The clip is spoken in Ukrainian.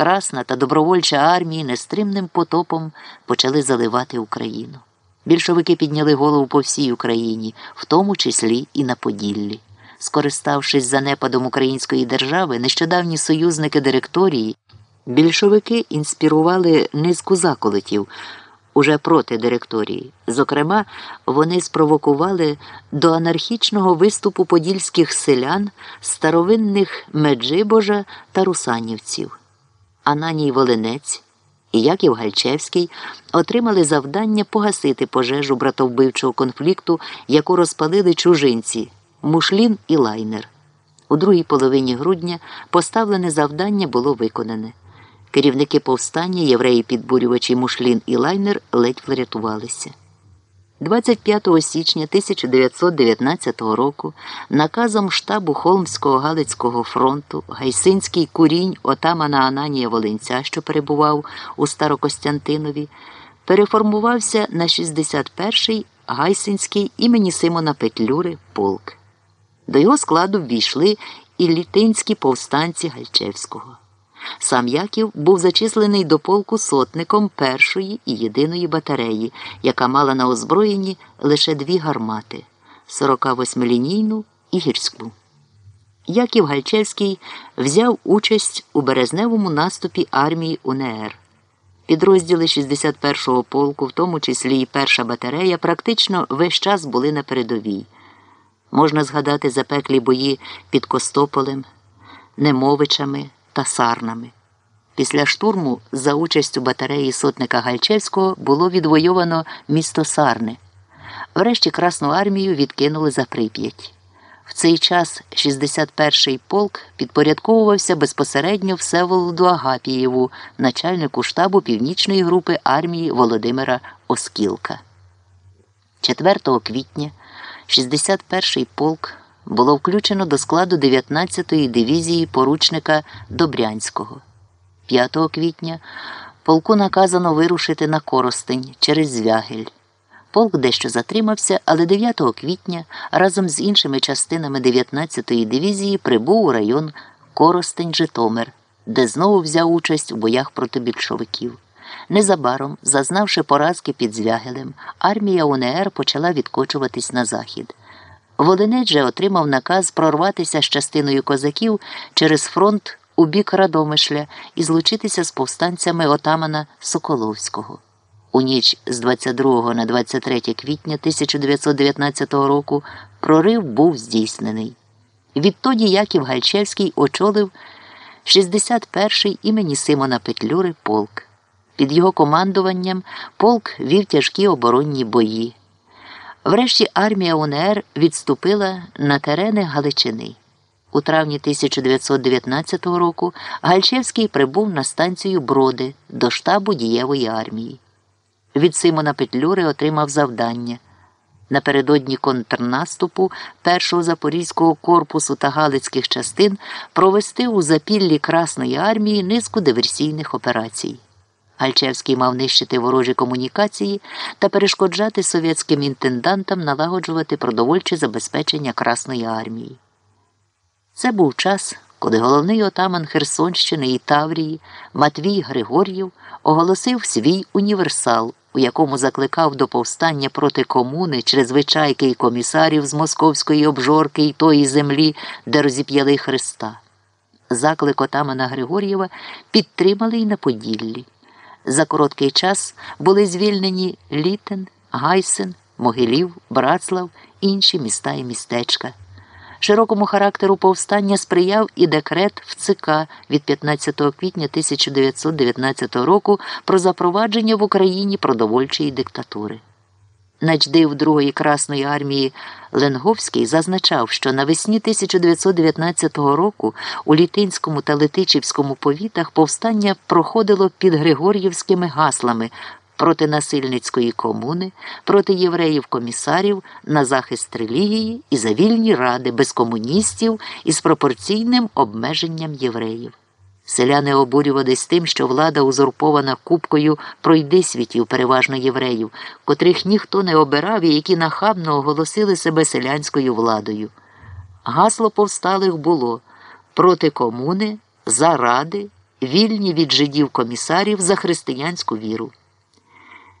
Красна та добровольча армії нестримним потопом почали заливати Україну. Більшовики підняли голову по всій Україні, в тому числі і на Поділлі. Скориставшись занепадом української держави, нещодавні союзники директорії, більшовики інспірували низку заколотів уже проти директорії. Зокрема, вони спровокували до анархічного виступу подільських селян, старовинних Меджибожа та русанівців. Ананій Волинець і Яків Гальчевський отримали завдання погасити пожежу братовбивчого конфлікту, яку розпалили чужинці Мушлін і Лайнер. У другій половині грудня поставлене завдання було виконане. Керівники повстання, євреї підбурювачі Мушлін і Лайнер ледь врятувалися. 25 січня 1919 року наказом штабу Холмського Галицького фронту Гайсинський курінь отамана Ананія Волинця, що перебував у Старокостянтинові, переформувався на 61-й Гайсинський імені Симона Петлюри полк. До його складу ввійшли і літинські повстанці Гальчевського. Сам Яків був зачислений до полку сотником першої і єдиної батареї, яка мала на озброєнні лише дві гармати 48-лінійну і гірську. Яків Гальчевський взяв участь у березневому наступі армії УНР. Підрозділи 61-го полку, в тому числі і перша батарея, практично весь час були на передовій. Можна згадати запеклі бої під Костополем, Немовичами та Сарнами. Після штурму за участю батареї сотника Гальчевського було відвойовано місто Сарни. Врешті Красну армію відкинули за Прип'ять. В цей час 61-й полк підпорядковувався безпосередньо Всеволоду Агапієву, начальнику штабу північної групи армії Володимира Оскілка. 4 квітня 61-й полк було включено до складу 19-ї дивізії поручника Добрянського. 5 квітня полку наказано вирушити на Коростень через Звягель. Полк дещо затримався, але 9 квітня разом з іншими частинами 19-ї дивізії прибув у район Коростень Житомир, де знову взяв участь у боях проти більшовиків. Незабаром, зазнавши поразки під Звягелем, армія УНР почала відкочуватись на захід. Волинець же отримав наказ прорватися з частиною козаків через фронт у бік Радомишля і злучитися з повстанцями отамана Соколовського. У ніч з 22 на 23 квітня 1919 року прорив був здійснений. Відтоді Яків Гальчевський очолив 61-й імені Симона Петлюри полк. Під його командуванням полк вів тяжкі оборонні бої. Врешті армія УНР відступила на терени Галичини. У травні 1919 року Гальчевський прибув на станцію Броди до штабу дієвої армії. Від Симона Петлюри отримав завдання. Напередодні контрнаступу першого запорізького корпусу та галицьких частин провести у запіллі Красної армії низку диверсійних операцій. Гальчевський мав нищити ворожі комунікації та перешкоджати совєтським інтендантам налагоджувати продовольче забезпечення Красної армії. Це був час, коли головний отаман Херсонщини і Таврії Матвій Григор'єв оголосив свій універсал, у якому закликав до повстання проти комуни чрезвичайки і комісарів з московської обжорки і тої землі, де розіп'яли Христа. Заклик отамана Григор'єва підтримали й на Поділлі. За короткий час були звільнені Літен, Гайсен, Могилів, Братслав, інші міста і містечка. Широкому характеру повстання сприяв і декрет ВЦК від 15 квітня 1919 року про запровадження в Україні продовольчої диктатури. Начдив Другої Красної армії Ленговський зазначав, що навесні 1919 року у Літинському та Летичівському повітах повстання проходило під Григор'ївськими гаслами проти насильницької комуни, проти євреїв-комісарів на захист релігії і за вільні ради без комуністів із пропорційним обмеженням євреїв. Селяни обурювались тим, що влада узурпована купкою пройдисвітів, переважно євреїв, котрих ніхто не обирав і які нахабно оголосили себе селянською владою. Гасло повсталих було проти комуни, за ради вільні від жидів комісарів за християнську віру.